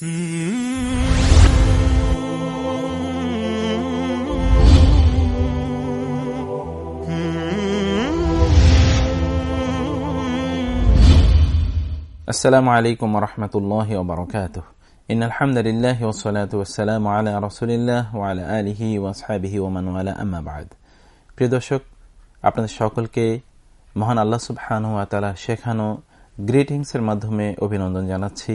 আসসালামু আলাইকুম রহমতুল্লাহ ওবরকাত ইন আলহামদুলিল্লাহ ওসলাত ওসালাম আলা রসুলিল্লাহ ওয়ালা আলহি ওয়াসাবিহি ওমান আলা আম্মাবাদ প্রিয় দর্শক, আপনাদের সকলকে মহান আল্লাহ সুবহান ওয়া তালা শেখানো গ্রিটিংসের মাধ্যমে অভিনন্দন জানাচ্ছি।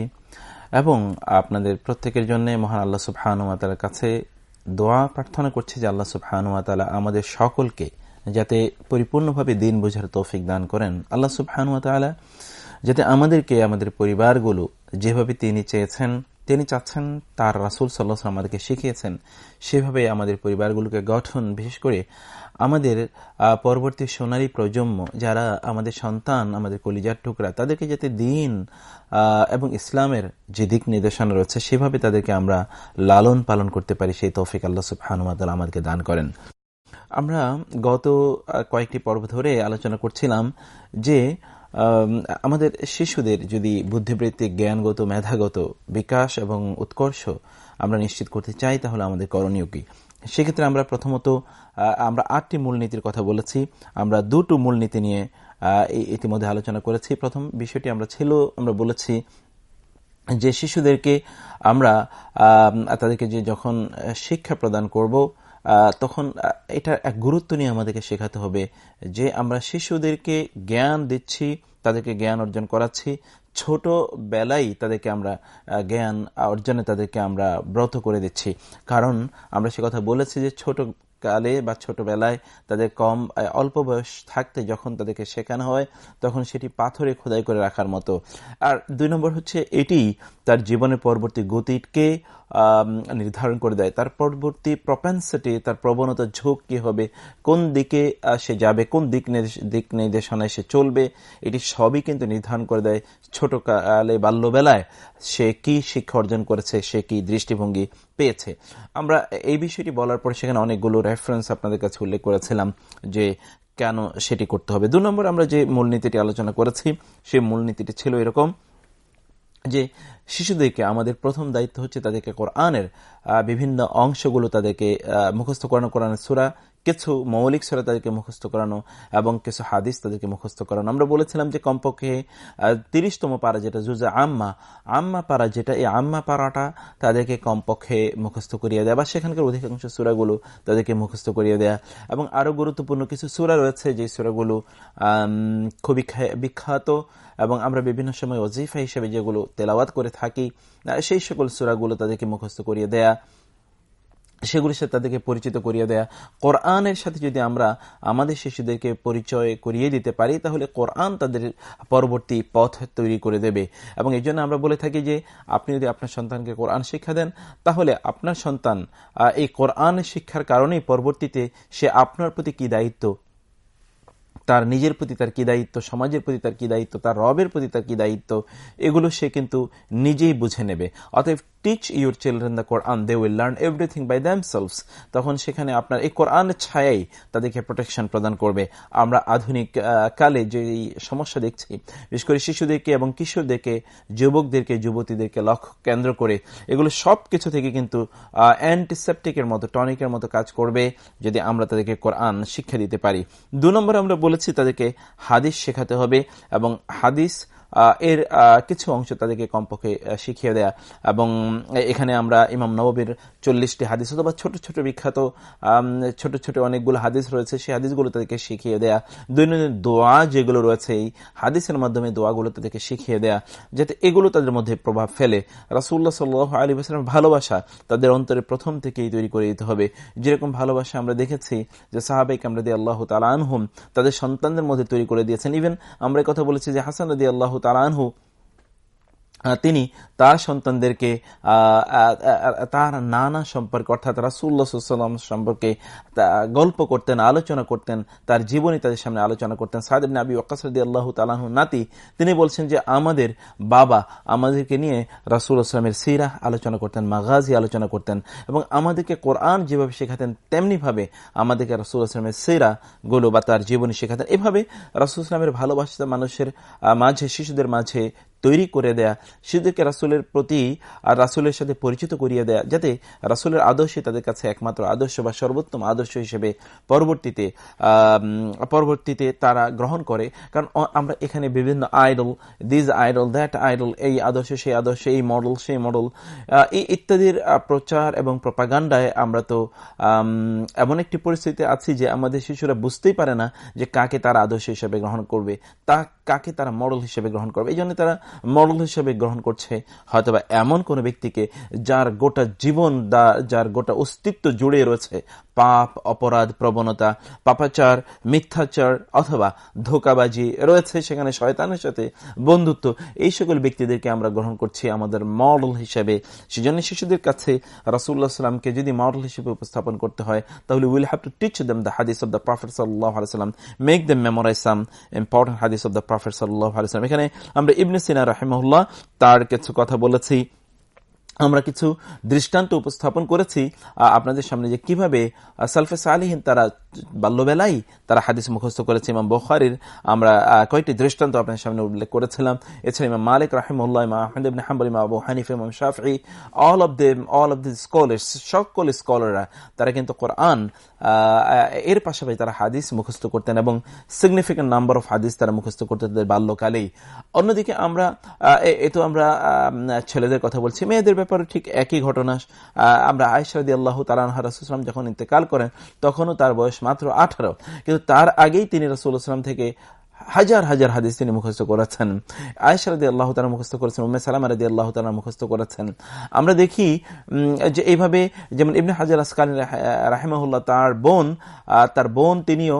এবং আপনাদের প্রত্যেকের জন্য মহান আল্লাহ সুবহান তালার কাছে দোয়া প্রার্থনা করছি যে আল্লাহ সুবহান তালা আমাদের সকলকে যাতে পরিপূর্ণভাবে দিন বোঝার তৌফিক দান করেন। আল্লাহ সুবহান তালা যাতে আমাদেরকে, আমাদের পরিবারগুলো যেভাবে তিনি চেয়েছেন তিনি চাচ্ছেন তার রাসুল সাল্লাহ আমাদেরকে শিখিয়েছেন। সেভাবে আমাদের পরিবারগুলোকে গঠন, বিশেষ করে আমাদের পরবর্তী সোনালী প্রজন্ম, যারা আমাদের সন্তান, আমাদের কলিজার টুকরা, তাদেরকে যাতে দিন এবং ইসলামের যে দিক নির্দেশনা রয়েছে, সেভাবে তাদেরকে আমরা লালন পালন করতে পারি, সেই তৌফিক আল্লাহ সুবহানুমাত আমাদেরকে দান করেন। আমরা গত কয়েকটি পর্ব ধরে আলোচনা করছিলাম যে আমাদের শিশুদের যদি বুদ্ধিবৃত্তিক, জ্ঞানগত, মেধাগত বিকাশ এবং উৎকর্ষ আমরা নিশ্চিত করতে চাই, তাহলে আমাদের করণীয় কি? সেক্ষেত্রে আমরা প্রথমত আমরা আটটি মূলনীতির কথা বলেছি। আমরা দুটো মূলনীতি নিয়ে ইতিমধ্যে আলোচনা করেছি। প্রথম বিষয়টি আমরা ছিল, আমরা বলেছি যে শিশুদেরকে আমরা তাদেরকে যে যখন শিক্ষা প্রদান করব তখন এটা এক গুরুত্ব নিয়ে আমাদেরকে শেখাতে হবে যে আমরা শিশুদেরকে জ্ঞান দিচ্ছি, তাদেরকে জ্ঞান অর্জন করাচ্ছি। ছোট বেলাই তাদেরকে আমরা জ্ঞান অর্জনে তাদেরকে আমরা ব্রত করে দিচ্ছি। কারণ আমরা সে কথা বলেছি যে ছোট কালে বা ছোটবেলায় তাদের কম অল্প বয়স থাকতে যখন তাদেরকে শেখানো হয়, তখন সেটি পাথরে খোদাই করে রাখার মতো। আর দুই নম্বর হচ্ছে এটি তার জীবনের পরবর্তী গতিকে নির্ধারণ করে দেয়। তার পরবর্তী প্রপেন্সিটি তার প্রবণতা ঝোঁক কি হবে? কোন দিকে সে যাবে? কোন দিক দিক নির্দেশনায় সে চলবে? এটি সবই কিন্তু নির্ধারণ করে দেয় ছোট কালে বাল্যবেলায়। সে কি শিক্ষা অর্জন করেছে? সে কি দৃষ্টিভঙ্গি পেয়েছে? আমরা এই বিষয়টি বলার পর সেখানে অনেকগুলো রেফারেন্স আপনাদের কাছে উল্লেখ করেছিলাম যে কেন সেটি করতে হবে। দু নম্বর আমরা যে মূলনীতিটি আলোচনা করেছি সেই মূলনীতিটি ছিল এরকম যে শিশুদেরকে আমাদের প্রথম দায়িত্ব হচ্ছে তাদেরকে কোরআনের বিভিন্ন অংশগুলো তাদেরকে মুখস্থ করানো। কোরআনের সুরা, কিছু মৌলিক সুরা তাদেরকে মুখস্থ করানো এবং কিছু হাদিস তাদেরকে মুখস্থ করানো। আমরা বলেছিলাম যে কমপক্ষে তিরিশতম পারা যেটা জুজা আম্মা আম্মা পারা যেটা, এই আম্মা পাড়াটা তাদেরকে কমপক্ষে মুখস্থ করিয়ে দেয়া বা সেখানকার অধিকাংশ সুরাগুলো তাদেরকে মুখস্থ করিয়ে দেয়া। এবং আরও গুরুত্বপূর্ণ কিছু সুরা রয়েছে যে সুরাগুলো খুবই বিখ্যাত এবং আমরা বিভিন্ন সময় অজিফা হিসেবে যেগুলো তেলাওয়াত করে থাকি। সেই সকল সুরাগুলো তাদেরকে মুখস্থ করিয়ে দেয়া সেগুলির সাথে তাদেরকে পরিচিত করিয়ে দেয়া। কোরআনের সাথে যদি আমরা আমাদের শিশুদেরকে পরিচয় করিয়ে দিতে পারি, তাহলে কোরআন তাদের পরবর্তী পথ তৈরি করে দেবে। এবং এই জন্য আমরা বলে থাকি যে, আপনি যদি আপনার সন্তানকে কোরআন শিক্ষা দেন, তাহলে আপনার সন্তান এই কোরআন শিক্ষার কারণেই পরবর্তীতে সে আপনার প্রতি কি দায়িত্ব তার নিজের প্রতি তার কি দায়িত্ব, সমাজের প্রতি তার কি দায়িত্ব, তার রবের প্রতি তার কি দায়িত্ব, এগুলো সে কিন্তু নিজেই বুঝে নেবে। অতএব teach your children the Quran they will learn everything by themselves তখন সেখানে আপনার এই কোরআনের ছায়াই তাদেরকে প্রোটেকশন প্রদান করবে। আমরা আধুনিক কালে যে সমস্যা দেখছি, বিশেষ করে শিশুদেরকে এবং কিশোরদেরকে, যুবকদেরকে, যুবতীদেরকে লক্ষ্য কেন্দ্র করে, এগুলো সব কিছু থেকে কিন্তু অ্যান্টিসেপটিকের মতো টনিকের মতো কাজ করবে যদি আমরা তাদেরকে কোরআন শিক্ষা দিতে পারি। দু নম্বরে আমরা বলেছি তাদেরকে হাদিস শেখাতে হবে এবং হাদিস এর কিছু অংশ তাদেরকে কমপক্ষে শিখিয়ে দেয়া। এবং এখানে আমরা ইমাম নবীর চল্লিশটি হাদিস অথবা ছোট ছোট বিখ্যাত ছোট ছোট অনেকগুলো হাদিস রয়েছে, সেই হাদিসগুলো তাদেরকে শিখিয়ে দেয়া। দৈনন্দিন দোয়া যেগুলো রয়েছে, এই হাদিসের মাধ্যমে দোয়াগুলো তাদেরকে শিখিয়ে দেয়া, যাতে এগুলো তাদের মধ্যে প্রভাব ফেলে। রাসুল্লাহ সাল আলী আসলাম ভালোবাসা তাদের অন্তরে প্রথম থেকেই তৈরি করে দিতে হবে। যেরকম ভালোবাসা আমরা দেখেছি যে সাহাবেক আমরা দিয়ে আল্লাহ তালা আনহুম তাদের সন্তানদের মধ্যে তৈরি করে দিয়েছেন। ইভেন আমরা কথা বলেছি যে হাসান রদি আল্লাহ তালানহু তিনি তার সন্তানদেরকে তার নানা সম্পর্কে, অর্থাৎ রাসুল্লাহাম সম্পর্কে গল্প করতেন, আলোচনা করতেন, তার জীবনী তাদের সামনে আলোচনা করতেন। সাহেব নাবি ওকাসরদি আল্লাহ তালাহ নাতি, তিনি বলছেন যে আমাদের বাবা আমাদেরকে নিয়ে রাসুল আসলামের সিরা আলোচনা করতেন, মাগাজি আলোচনা করতেন এবং আমাদেরকে কোরআন যেভাবে শেখাতেন, তেমনিভাবে আমাদেরকে রাসুল আসলামের সিরা গুলো বা তার জীবনী শেখাতেন। এভাবে রাসুল ইসলামের ভালোবাসা মানুষের মাঝে, শিশুদের মাঝে তৈরি করে দেয়া শিশুদেরকে রাসুলের প্রতি আর রাসুলের সাথে পরিচিত করিয়ে দেয়া, যাতে রাসুলের আদর্শে তাদের কাছে একমাত্র আদর্শ বা সর্বোত্তম আদর্শ হিসেবে পরবর্তীতে পরবর্তীতে তারা গ্রহণ করে। কারণ আমরা এখানে বিভিন্ন idol these idol that idol এই আদর্শ, সেই আদর্শ, এই মডেল সেই মডেল এই ইত্যাদির প্রচার এবং প্রপাগান্ডায় আমরা তো এমন একটি পরিস্থিতি আছি যে আমাদের শিশুরা বুঝতেই পারে না যে কাকে তারা আদর্শ হিসেবে গ্রহণ করবে। তা কাকে তারা মডেল হিসেবে গ্রহণ করবে? এই জন্য তারা মডেল হিসেবে গ্রহণ করছে হয়তোবা এমন কোন ব্যক্তিকে যার গোটা জীবন যার গোটা অস্তিত্ব জুড়ে রয়েছে। পাপ, অপরাধ, প্রবণতা, পাপাচার, মিথ্যাচার অথবা ধোকাবাজি রয়েছে সেখানে শয়তানের সাথে বন্ধুত্ব। এই সকল ব্যক্তিদেরকে আমরা গ্রহণ করছি আমাদের মডেল হিসেবে। সেজন্য শিশুদের কাছে রাসুল্লাহ সাল্লামকে যদি মডেল হিসেবে উপস্থাপন করতে হয়, তাহলে will have to teach them the hadith of the prophet সাল্লাহ আলাইসাল্লাম make them memorise some important hadith of the prophet আলাইসাল্লাম এখানে আমরা ইবনে সিনা রাহেমহল্লা তার কিছু কথা বলেছি। আমরা কিছু দৃষ্টান্ত উপস্থাপন করেছি। আপনাদের সামনে যে কীভাবে সালফেস সালিহীন তারা বাল্যবেলাই তারা হাদিস মুখস্থ করেছে ইমাম বখারির। আমরা কয়েকটি দৃষ্টান্ত আপনার সামনে উল্লেখ করেছিলাম। এছাড়া ইমাম মালিক রাহিমুল্লাহ ইমাম আহমদ হাম্বল, Imam Abu Hanif, Imam Shafi all of them all of the scholars সকল স্কলাররা তারা কিন্তু কোরআন এর পাশাপাশি তারা হাদিস মুখস্থ করতেন এবং সিগনিফিকেন্ট নাম্বার অফ হাদিস তারা মুখস্থ করতেন তাদের বাল্যকালেই। অন্যদিকে আমরা এ তো আমরা ছেলেদের কথা বলছি, মেয়েদের ব্যাপারে ঠিক একই ঘটনা। আমরা আয়সাদি আল্লাহ তালানহা রাসুলাম যখন ইন্তেকাল করেন, তখনও তার বয়স মাত্র আঠারো। কিন্তু তার আগেই তিনি রসুলাম থেকে হাজার হাজার হাদিস তিনি মুখস্থ করেছেন। আয়সা রাদি আল্লাহ তারা মুখস্থ করেছেন, উম্মে সালামা রাদি আল্লাহ তারা মুখস্থ করেছেন। আমরা দেখি যে এইভাবে যেমন ইবনে হাজার আসকান রাহেমাহুল্লাহ তার বোন তার বোন তিনিও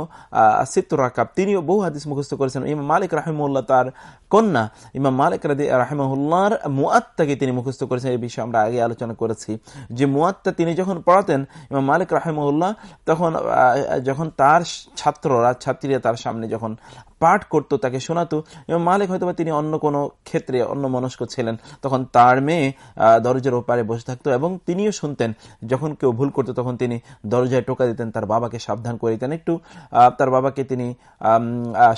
সিত্তুর রাকাব, তিনিও বহু হাদিস মুখস্থ করেছেন। ইমাম মালিক রাহিমুল্লাহ তার কন্যা ইমাম মালিক রাদি রাহেমাহুল্লাহর মুয়াত্তাকে তিনি মুখস্থ করেছেন। এই বিষয়ে আমরা আগে আলোচনা করেছি যে মুয়াত্তা তিনি যখন পড়াতেন, ইমাম মালিক রাহেমাহুল্লাহ তখন যখন তার ছাত্ররা, ছাত্রীরা তার সামনে যখন পাঠ করত, তাকে শোনাতো এবং মালিক হয়তো তিনি অন্য কোনো ক্ষেত্রে অন্য মনস্ক ছিলেন। তখন তার মেয়ে দরজার ওপারে বসে থাকতো এবং তিনিও শুনতেন। যখন কেউ ভুল করতো, তখন তিনি দরজায় টোকা দিতেন, তার বাবাকে সাবধান করে দিতেন। একটু তার বাবাকে তিনি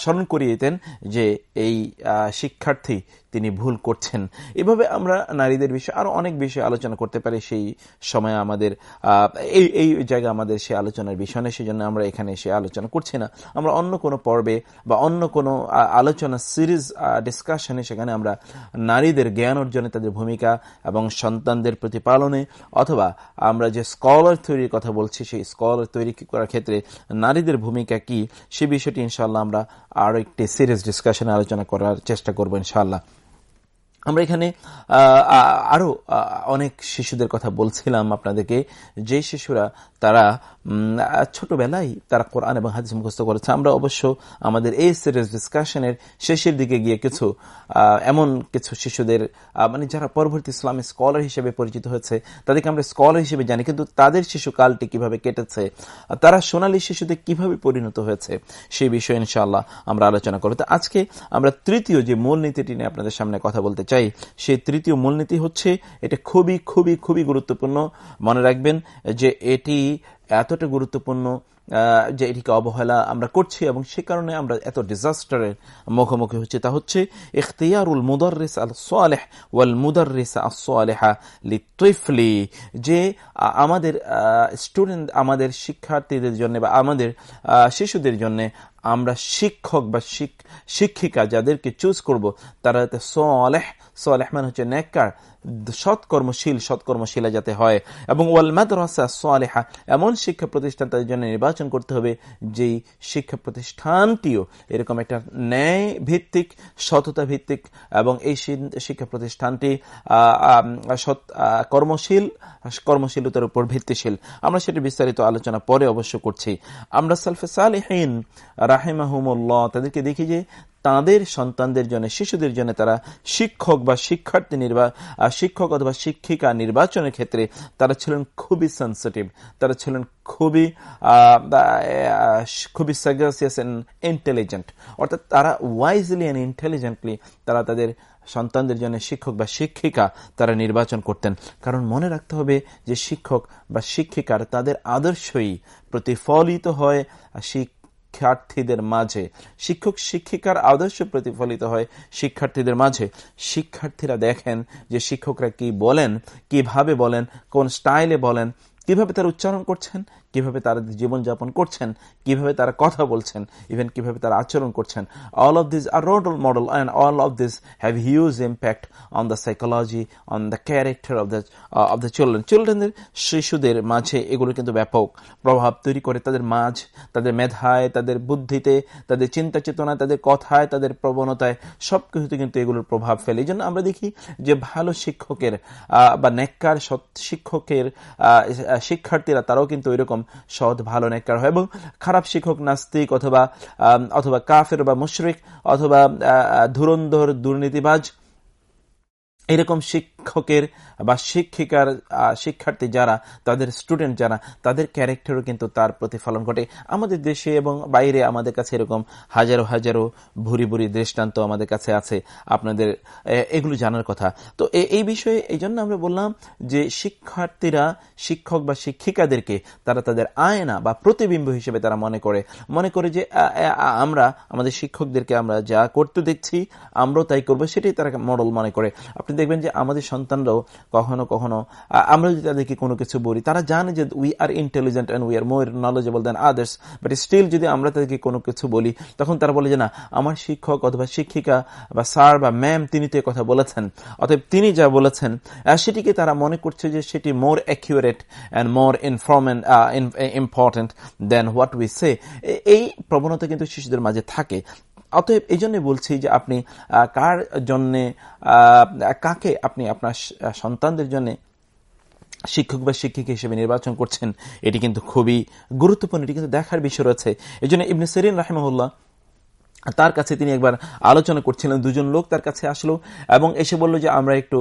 স্মরণ করিয়ে দিতেন যে এই শিক্ষার্থী তিনি ভুল করছেন। এভাবে আমরা নারীদের বিষয়ে আরও অনেক বিষয়ে আলোচনা করতে পারি। সেই সময় আমাদের এই এই জায়গা আমাদের সে আলোচনার বিষয় নেই সেই জন্য আমরা এখানে সে আলোচনা করছি না। আমরা অন্য কোনো পর্বে বা অন্য কোনো আলোচনা সিরিজ ডিসকাশনে সেখানে আমরা নারীদের জ্ঞান অর্জনে তাদের ভূমিকা এবং সন্তানদের প্রতিপালনে অথবা আমরা যে স্কলার তৈরির কথা বলছি, সেই স্কলার তৈরি করার ক্ষেত্রে নারীদের ভূমিকা কি, সে বিষয়টি ইনশাল্লাহ আমরা আরও একটি সিরিজ ডিসকাশনে আলোচনা করার চেষ্টা করব ইনশাল্লাহ আমরা এখানে আরও অনেক শিশুদের কথা বলছিলাম আপনাদেরকে। যে শিশুরা তারা ছোটবেলায় তারা কোরআন এবং হাদিস মুখস্থ করেছে। আমরা অবশ্য আমাদের এই সিরিজ ডিসকাশনের শেষের দিকে গিয়ে কিছু এমন কিছু শিশুদের মানে যারা পরবর্তী ইসলামী স্কলার হিসেবে পরিচিত হয়েছে, তাদেরকে আমরা স্কলার হিসেবে জানি, কিন্তু তাদের শিশুকালটি কীভাবে কেটেছে, তারা সোনালী শিশুদের কীভাবে পরিণত হয়েছে সেই বিষয়ে ইনশাআল্লাহ আমরা আলোচনা করব। আজকে আমরা তৃতীয় যে মূলনীতিটি নিয়ে আপনাদের সামনে কথা বলতে চাই সেই তৃতীয় মূলনীতি হচ্ছে, এটা খুবই খুবই খুবই গুরুত্বপূর্ণ। মনে রাখবেন যে এটি এতটা গুরুত্বপূর্ণ যে এটিকে অবহেলা আমরা করছি এবং সে কারণে আমরা এত ডিজাস্টারের মুখোমুখি হচ্ছে। তা হচ্ছে, ইখতিয়ারুল মুদারিস আল সোয়ালেহ ওয়াল মুদারিস আসোয়ালেহা লিতফলি, যে আমাদের স্টুডেন্ট আমাদের শিক্ষার্থীদের জন্য বা আমাদের শিশুদের জন্য আমরা শিক্ষক বা শিক্ষিকা যাদেরকে চুজ করব, তারা যাতে সোয়ালেহ সোয়ালেহ মানে হচ্ছে নেককার, সৎকর্মশীল, সৎকর্মশীলা যাতে হয়। এবং ওয়াল মাদ্রাসা সোয়ালেহা এমন শিক্ষা প্রতিষ্ঠান তাদের জন্য নির্বাচন করতে হবে, যেই শিক্ষা প্রতিষ্ঠানটিও এরকম একটা ন্যায় ভিত্তিক সততা ভিত্তিক এবং এই শিক্ষা প্রতিষ্ঠানটি সৎ কর্মশীল, কর্মশীলতার উপর ভিত্তিশীল। আমরা সেটি বিস্তারিত আলোচনা পরে অবশ্য করছি। আমরা সালফে সালেহীন রাহেমাহুমুল্লাহ, তাদেরকে দেখি যে তাদের সন্তানদের জন্য, শিশুদের জন্য তারা শিক্ষক বা শিক্ষার্থী নির্বা শিক্ষক অথবা শিক্ষিকা নির্বাচনের ক্ষেত্রে তারা ছিলেন খুবই সেন্সিটিভ তারা ছিলেন খুবই খুবই সাগাসিয়াস অ্যান্ড ইন্টেলিজেন্ট অর্থাৎ তারা ওয়াইজলি অ্যান্ড ইন্টেলিজেন্টলি তারা তাদের সন্তানদের জন্য শিক্ষক বা শিক্ষিকা তারা নির্বাচন করতেন। কারণ মনে রাখতে হবে যে শিক্ষক বা শিক্ষিকার তাদের আদর্শই প্রতিফলিত হয় শিক্ষার্থীদের মাঝে, শিক্ষক শিক্ষিকার আদর্শ প্রতিফলিত হয় শিক্ষার্থীদের মাঝে। শিক্ষার্থীরা দেখেন যে শিক্ষকরা কি বলেন, কীভাবে বলেন, কোন স্টাইলে বলেন, কীভাবে তার উচ্চারণ করছেন কীভাবে তারা জীবনযাপন করছেন, কীভাবে তারা কথা বলছেন ইভেন কীভাবে তারা আচরণ করছেন। All of this are role model and all of this have huge impact on the psychology on the character of the of the children চিলড্রেনদের শিশুদের মাঝে এগুলো কিন্তু ব্যাপক প্রভাব তৈরি করে তাদের মাঝ, তাদের মেধায়, তাদের বুদ্ধিতে, তাদের চিন্তা চেতনায়, তাদের কথায়, তাদের প্রবণতায় সব কিছুতে কিন্তু এগুলোর প্রভাব ফেলে। এই জন্য আমরা দেখি যে ভালো শিক্ষকের বা নেককার শিক্ষকের শিক্ষার্থীরা তারাও কিন্তু ওইরকম সৎ, ভালো নেককার হয় এবং খারাপ শিক্ষক, নাস্তিক অথবা অথবা কাফের বা মুশরিক অথবা ধুরন্ধর, দুর্নীতিবাজ, এরকম শিক্ষকের বা শিক্ষিকার শিক্ষার্থী যারা, তাদের স্টুডেন্ট যারা, তাদের ক্যারেক্টারও কিন্তু তার প্রতিফলন ঘটে। আমাদের দেশে এবং বাইরে আমাদের কাছে এরকম হাজারো হাজারো ভুরি ভুরি দৃষ্টান্ত আমাদের কাছে আছে। আপনাদের এগুলো জানার কথা। তো এই বিষয়ে এই জন্য আমরা বললাম যে শিক্ষার্থীরা, শিক্ষক বা শিক্ষিকাদেরকে তারা তাদের আয়না বা প্রতিবিম্ব হিসেবে তারা মনে করে। মনে করে যে আমরা, আমাদের শিক্ষকদেরকে আমরা যা করতে দেখছি, আমরাও তাই করব, সেটাই তারা মডেল মনে করে। আপনি দেখবেন যে আমাদের সন্তানরাও কখনো কখনো আমরা যদি তাদেরকে কোনো কিছু বলি, তারা জানে যে we are intelligent and we are more knowledgeable than others but still যদি আমরা তাদেরকে কোনো কিছু বলি, তখন তারা বলে যে না, আমার শিক্ষক অথবা শিক্ষিকা বা স্যার বা ম্যাম তিনি তো কথা বলেছেন, অতএব তিনি যা বলেছেন সেটিকে তারা মনে করছে যে সেটি more accurate and more informed important than what we say এই প্রবণতা কিন্তু শিশুদের মাঝে থাকে। অতএব এই জন্য বলছি যে আপনি কার জন্যে কাকে আপনি আপনার সন্তানদের জন্য শিক্ষক বা শিক্ষিকা হিসেবে নির্বাচন করছেন, এটি কিন্তু খুবই গুরুত্বপূর্ণ, এটি কিন্তু দেখার বিষয় রয়েছে। এই জন্য ইবনে সেরিন রাহেমহুল্লাহ তার কাছে তিনি একবার আলোচনা করছিলেন, দুজন লোক তার কাছে আসলো এবং এসে বলল যে, আমরা একটু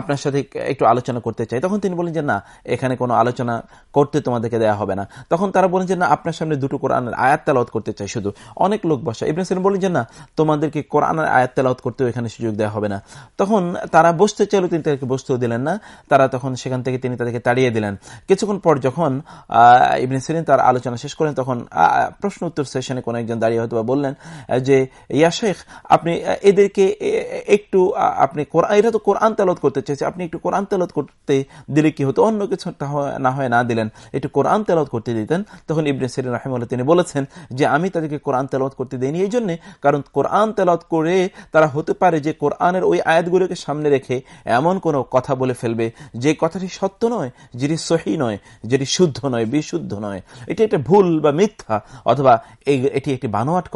আপনার সাথে একটু আলোচনা করতে চাই। তখন তিনি বলেন যে, না, এখানে কোনো আলোচনা করতে তোমাদেরকে দেওয়া হবে না। তখন তারা বলেন যে, না, আপনার সামনে দুটো কোরআনের আয়াত তেলাওত করতে চাই শুধু। অনেক লোক বসা, ইবনে সেলিম বলেন যে, না, তোমাদেরকে কোরআনের আয়াত তেলাওত করতেও এখানে সুযোগ দেওয়া হবে না। তখন তারা বসতে চাইল, তিনি তাদেরকে বসতেও দিলেন না। তারা তখন সেখান থেকে তিনি তাদেরকে তাড়িয়ে দিলেন। কিছুক্ষণ পর যখন ইবনে সেলিম তার আলোচনা শেষ করেন তখন প্রশ্ন উত্তর সেশনে কোনো একজন দাঁড়িয়ে হয়তো বললেন যে, ইয়া শেখ, আপনি এদেরকে একটু আপনি এরা তো কোরআন তেলত করতে চেয়েছে, আপনি একটু কোরআন তেলত করতে দিলে কি হতো? অন্য কিছু না হয়, না দিলেন। একটু কোরআন তেলত করতে দিতেন। তখন ইবনে সেরিন রাহিমুল্লাহ তিনি বলেছেন যে, আমি তাদেরকে কোরআন তেলত করতে দিইনি। এই জন্যে, কারণ কোরআন তেলত করে তারা হতে পারে যে, কোরআনের ওই আয়াতগুলোকে সামনে রেখে এমন কোনো কথা বলে ফেলবে, যে কথাটি সত্য নয়, যেটি সহি নয়, যেটি শুদ্ধ নয়, বিশুদ্ধ নয়। এটি একটা ভুল বা মিথ্যা, অথবা এটি একটি বানোয়াট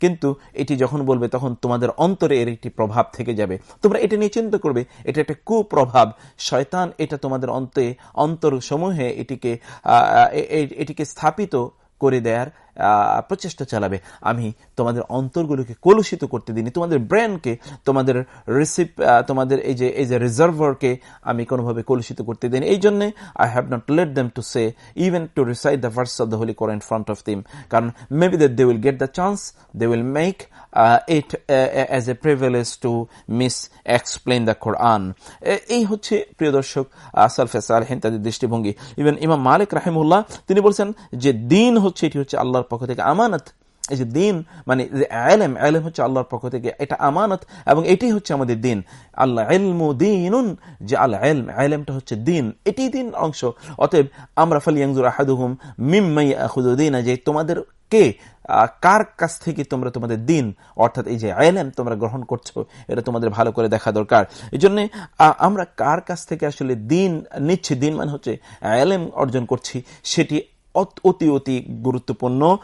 কিন্তু এটি যখন বলবে, তখন তোমাদের অন্তরে এর একটি প্রভাব থেকে যাবে। তোমরা এটা নিয়ে চিন্তা করবে, এটা একটা কুপ্রভাব। শয়তান এটা তোমাদের অন্তে অন্তর সমূহে এটিকে এটিকে স্থাপিত করে দেয়ার প্রচেষ্টা চালাবে। আমি তোমাদের অন্তরগুলোকে কলুষিত করতে দিইনি। তোমাদের ব্রেনকে তোমাদের রিসিপ তোমাদের এই যে এই যে রিজার্ভারকে আমি কোনোভাবে কলুষিত করতে দিইনি। এই জন্যে I have not let them to say even to recite the verse of the holy Quran in front of them কারণ maybe that they will get the chance they will make it as a privilege to misexplain the Quran এই হচ্ছে প্রিয় দর্শক সালফে সালহিন তাদের দৃষ্টিভঙ্গি। Even ইমাম মালিক রাহিমুল্লাহ, তিনি বলছেন যে, দিন হচ্ছে, এটি হচ্ছে আল্লাহর পক্ষ থেকে আমানত। এই যে দিন মানে আলেম আলেম হচ্ছে আল্লাহর পক্ষ থেকে, এটা আমানত এবং এটাই হচ্ছে আমাদের দিন। আল্লাহ এলমু দিনুন, যে আল্লাহ এলম আলেমটা হচ্ছে দিন, এটি দিন অংশ। অতএব আমরা ফালিয়াংজুর আহাদুহুম মিম্মাই আহুদ্দিন যে তোমাদের কে কার কাছ থেকে তোমরা তোমাদের দিন, অর্থাৎ এই যে আইলেম তোমরা গ্রহণ করছ, এটা তোমাদের ভালো করে দেখা দরকার। এই জন্য আমরা কার কাছ থেকে আসলে দিন নিচ্ছি? দিন মানে হচ্ছে আইলেম অর্জন করছি, সেটি অতি অতি গুরুত্বপূর্ণ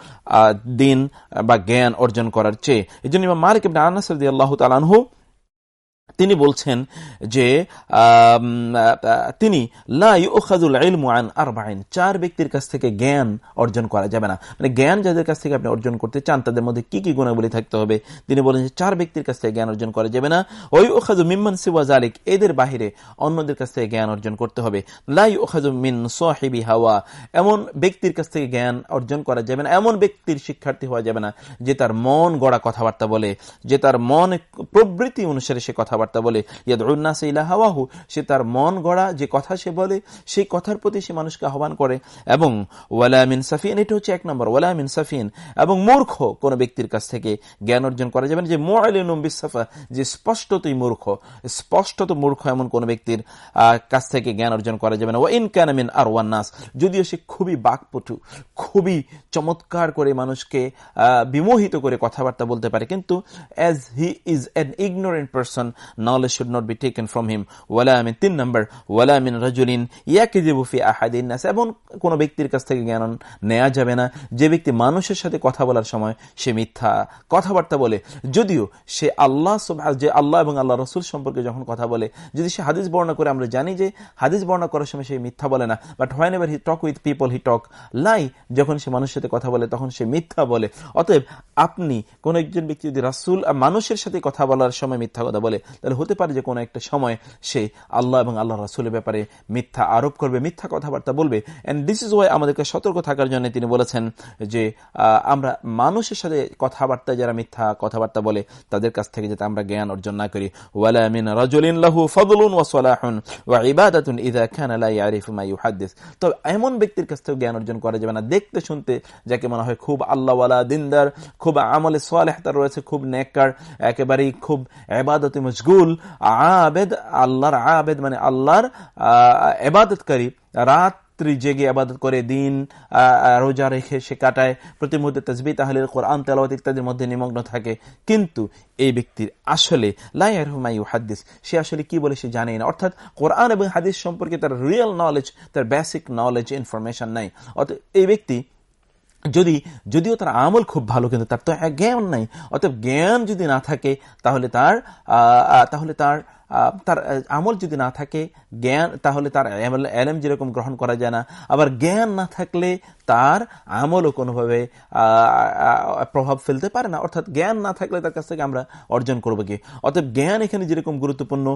দিন বা জ্ঞান অর্জন করার চেয়ে। এই জন্য মালিক আনাস আল্লাহ তালানহু তিনি বলছেন যে তিনি চার ব্যক্তির কাছ থেকে জ্ঞান অর্জন করা যাবে না। মানে জ্ঞান যাদের কাছ থেকে আপনি অর্জন করতে চান, তাদের মধ্যে কি কি গুণাবলী থাকতে হবে? তিনি বলেন যে, চার ব্যক্তির কাছ থেকে জ্ঞান অর্জন করা যাবে না। ওই ওখাজু মিম্মান সিওয়াজ আলিক এদের বাহিরে অন্যদের কাছ থেকে জ্ঞান অর্জন করতে হবে। লাই ওখাজু মিন সোহেবি হাওয়া, এমন ব্যক্তির কাছ থেকে জ্ঞান অর্জন করা যাবে না। এমন ব্যক্তির শিক্ষার্থী হওয়া যাবে না, যে তার মন গড়া কথাবার্তা বলে, যে তার মন প্রবৃত্তি অনুসারে সে কথাবার্তা কথাবার্তা বলে ইলাহাওয়াহু সে তার মন গড়া যে কথা সে বলে, সেই কথার প্রতি সে মানুষকে আহ্বান করে। এবং ওয়ালামিন সাফিন এটা হচ্ছে এক নম্বর ওয়ালামিন সাফিন এবং মূর্খ কোন ব্যক্তির কাছ থেকে জ্ঞান অর্জন করা যাবে না। যে মোয়ালিনুম বিসাফা যে স্পষ্টতই মূর্খ, স্পষ্টত মূর্খ এমন কোন ব্যক্তির কাছ থেকে জ্ঞান অর্জন করা যাবে না। ও ইনকানামিন আর ওয়ান্নাস যদিও সে খুবই বাকপটু, খুবই চমৎকার করে মানুষকে বিমোহিত করে কথাবার্তা বলতে পারে, কিন্তু as he is an ignorant person knowledge should not be taken from him ওয়ালা আমিন তিন নম্বর ওয়ালা আমিন রাজুলিন ইয়াকিজিবুফি আহাদিন নাস কোন ব্যক্তির কাছ থেকে জ্ঞান নেওয়া যাবে না। যে ব্যক্তি মানুষের সাথে কথা বলার সময় সে মিথ্যা কথাবার্তা বলে। যদিও সে আল্লাহ যে আল্লাহ এবং আল্লাহ রসুল সম্পর্কে যখন কথা বলে, যদি সে হাদিস বর্ণনা করে, আমরা জানি যে হাদিস বর্ণনা করার সময় সে মিথ্যা বলে না। But whenever he talk with people he talk lie যখন সে মানুষের সাথে কথা বলে, তখন সে মিথ্যা বলে। অতএব আপনি কোন একজন ব্যক্তি যদি রাসুল, মানুষের সাথে কথা বলার সময় মিথ্যা কথা বলে তাহলে হতে পারে যে কোনো একটা সময় সে আল্লাহ এবং আল্লাহ রাসুলের ব্যাপারে মিথ্যা আরোপ করবে, মিথ্যা কথাবার্তা বলবে। অ্যান্ড দিস ইজ ওয়াই আমাদেরকে সতর্ক থাকার জন্য তিনি বলেছেন যে আমরা মানুষের সাথে কথাবার্তা যারা মিথ্যা কথাবার্তা বলে, তাদের কাছ থেকে যাতে আমরা জ্ঞান অর্জন না করি। ওয়ালা রাজুলিন লাহু ফদলুন ওয়া ওয়া ইবাদাতুন ইযা কানা লা ইয়ারিফু এমন ব্যক্তির কাছ থেকে জ্ঞান অর্জন করা যাবে না। দেখতে শুনতে যাকে মনে হয় খুব আল্লাহওয়ালা, দিনদার, খুব আমলে সোয়ালেহ রয়েছে, খুব নেককার, একেবারেই খুব এবাদতে মশগুল আবেদ, আল্লাহর আবেদ মানে আল্লাহর এবাদতকারী। রাত রাত্রি জেগে আবাদত করে, দিন রোজা রেখে সে কাটায়। প্রতি মুহূর্তে তসবি তাহলে কোরআন, তেলাওয়াত ইত্যাদির মধ্যে নিমগ্ন থাকে। কিন্তু এই ব্যক্তির আসলে লাইয়ারহুমাই হাদিস সে আসলে কি বলে সে জানে না। অর্থাৎ কোরআন এবং হাদিস সম্পর্কে তার রিয়েল নলেজ তার বেসিক নলেজ ইনফরমেশন নাই। অর্থাৎ এই ব্যক্তি যদি, যদিও তার আমল খুব ভালো, কিন্তু তার তো জ্ঞান নাই। অতএব জ্ঞান যদি না থাকে, তাহলে তার তাহলে তার তার আমল যদি না থাকে, জ্ঞান, তাহলে তার এলএম যেরকম গ্রহণ করা যায় না। আবার জ্ঞান না থাকলে তার আমলও কোনোভাবে প্রভাব ফেলতে পারে না। অর্থাৎ জ্ঞান না থাকলে তার কাছ থেকে আমরা অর্জন করব কি? অতএব জ্ঞান এখানে যেরকম গুরুত্বপূর্ণ,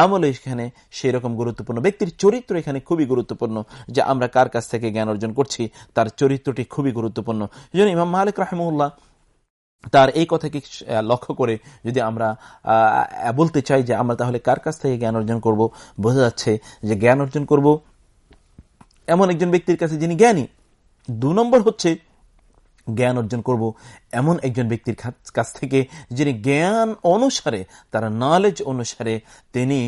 আমল এখানে সেই রকম গুরুত্বপূর্ণ। ব্যক্তির চরিত্র এখানে খুবই গুরুত্বপূর্ণ, যে আমরা কার কাছ থেকে জ্ঞান অর্জন করছি, তার চরিত্রটি খুবই গুরুত্বপূর্ণ। এই ইমাম মালিক রাহেমুল্লাহ তার এই কথাকে লক্ষ্য করে যদি আমরা বলতে চাই যে আমরা তাহলে কার কাছ থেকে জ্ঞান অর্জন করব, বোঝা যাচ্ছে যে জ্ঞান অর্জন করব এমন একজন ব্যক্তির কাছে যিনি জ্ঞানী। দু নম্বর হচ্ছে জ্ঞান অর্জন করব। এমন একজন ব্যক্তির কাছ থেকে যিনি জ্ঞান অনুসারে, তার নলেজ অনুসারে তিনি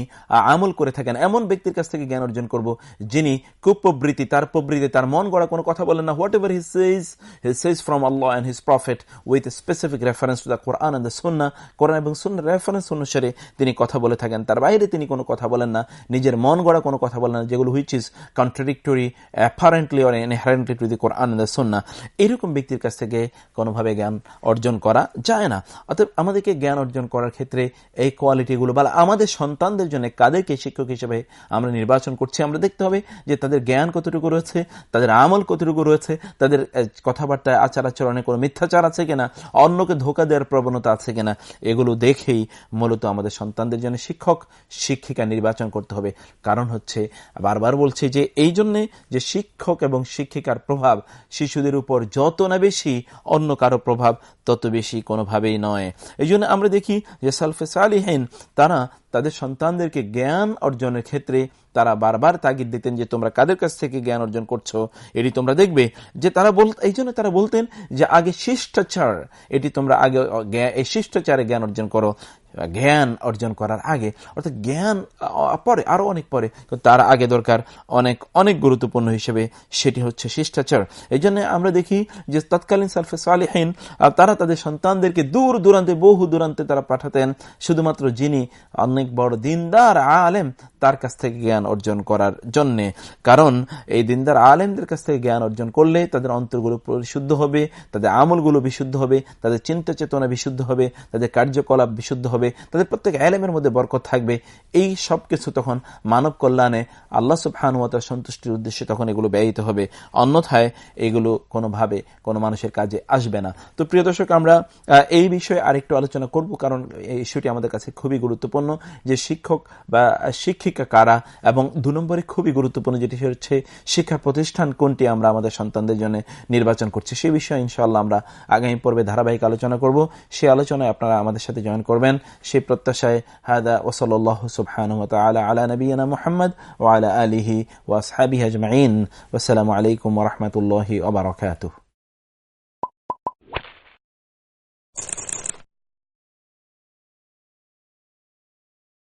আমল করে থাকেন। এমন ব্যক্তির কাছ থেকে জ্ঞান অর্জন করব যিনি কুপ্রবৃত্তি, তার প্রবৃত্তি, তার মন গড়া কোনো কথা বলেন না। Whatever he says he says from Allah and his prophet with specific reference to the Quran and the Sunnah কোরআন এবং সুন্না রেফারেন্স অনুসারে তিনি কথা বলে থাকেন। তার বাইরে তিনি কোনো কথা বলেন না। নিজের মন গড়া কোনো কথা বলেন না, যেগুলো which is contradictory apparently or inherently to the Quran and the Sunnah এরকম ব্যক্তির কাছ থেকে কোনোভাবে জ্ঞান অর্জন করা যায় না। অতএব আমাদেরকে জ্ঞান অর্জন করার ক্ষেত্রে এই কোয়ালিটিগুলো বা আমাদের সন্তানদের জন্য কাদেরকে শিক্ষক হিসেবে আমরা নির্বাচন করছি, আমরা দেখতে হবে যে তাদের জ্ঞান কতটুকু রয়েছে, তাদের আমল কতটুকু রয়েছে, তাদের কথাবার্তায়, আচার আচরণে কোনো মিথ্যাচার আছে কিনা, অন্যকে ধোকা দেওয়ার প্রবণতা আছে কিনা, এগুলো দেখেই মূলত আমাদের সন্তানদের জন্য শিক্ষক, শিক্ষিকা নির্বাচন করতে হবে। কারণ হচ্ছে, বারবার বলছি যে এই জন্যে যে শিক্ষক এবং শিক্ষিকার প্রভাব শিশুদের উপর যত না বেশি অন্য কারও প্রভাব তত বেশি কোনোভাবেই নয়। এই আমরা দেখি যে সালফে সালিহীন, তারা তাদের সন্তানদেরকে জ্ঞান অর্জনের ক্ষেত্রে তারা বারবার তাগিদ দিতেন যে তোমরা কাদের কাছ থেকে জ্ঞান অর্জন করছ? এটি তোমরা দেখবে যে তারা বল এই জন্য তারা বলতেন যে আগে শিষ্টাচার, এটি তোমরা আগে এই শিষ্টাচারে জ্ঞান অর্জন করো। জ্ঞান অর্জন করার আগে, অর্থাৎ জ্ঞান পরে, আরও অনেক পরে তার আগে দরকার অনেক অনেক গুরুত্বপূর্ণ হিসেবে সেটি হচ্ছে শিষ্টাচার। এই আমরা দেখি যে তৎকালীন সালফে সালেহীন তারা তাদের সন্তানদেরকে দূর দূরান্তে, বহু দূরান্তে তারা পাঠাতেন, শুধুমাত্র যিনি অনেক বড় দিনদার আলেম, তার কাছ থেকে জ্ঞান অর্জন করার জন্যে। কারণ এই দিনদার আলেমদের কাছ থেকে জ্ঞান অর্জন করলে তাদের অন্তরগুলো পরিশুদ্ধ হবে, তাদের আমলগুলো বিশুদ্ধ হবে, তাদের চিন্তা চেতনা বিশুদ্ধ হবে, তাদের কার্যকলাপ বিশুদ্ধ হবে। তাদের প্রত্যেক আলেমের মধ্যে বরকত থাকবে। এই সব কিছু তখন মানব কল্যাণে আল্লাহ সুবহানুয়াতার সন্তুষ্টির উদ্দেশ্যে তখন এগুলো ব্যয়িত হবে। অন্যথায় এগুলো কোনোভাবে কোনো মানুষের কাজে আসবে না। তো প্রিয় দর্শক, আমরা এই বিষয়ে আরেকটু আলোচনা করব কারণ এই ইস্যুটি আমাদের কাছে খুবই গুরুত্বপূর্ণ যে শিক্ষক বা শিক্ষিকা কারা এবং দু নম্বরে খুবই গুরুত্বপূর্ণ যেটি হচ্ছে শিক্ষা প্রতিষ্ঠান কোনটি আমরা আমাদের সন্তানদের জন্য নির্বাচন করছি। সে বিষয়ে ইনশাআল্লাহ আমরা আগামী পর্বে ধারাবাহিক আলোচনা করব। সেই আলোচনায় আপনারা আমাদের সাথে জয়েন করবেন। সেই প্রত্যাশায় হাদা ওসল্লাহ সুবহান আলা নবীনা মোহাম্মদ ও আলা আলিহি ওয়াসহাবি আজমাইন। আসসালামু আলাইকুম রহমতুল্লাহ ওবরাকাতুহ